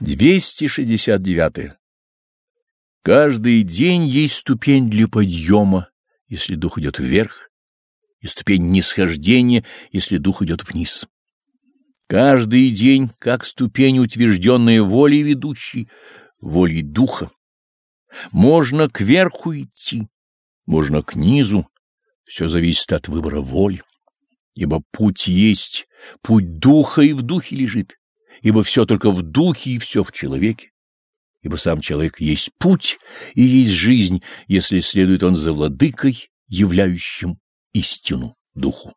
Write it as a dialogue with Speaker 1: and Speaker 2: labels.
Speaker 1: 269. Каждый день есть ступень для подъема, если дух идет вверх, и ступень нисхождения, если дух идет вниз. Каждый день, как ступень, утвержденная волей ведущей, волей духа. Можно кверху идти, можно к низу, все зависит от выбора воли, ибо путь есть, путь духа и в духе лежит ибо все только в духе и все в человеке. Ибо сам человек есть путь и есть жизнь, если следует он за владыкой, являющим истину духу.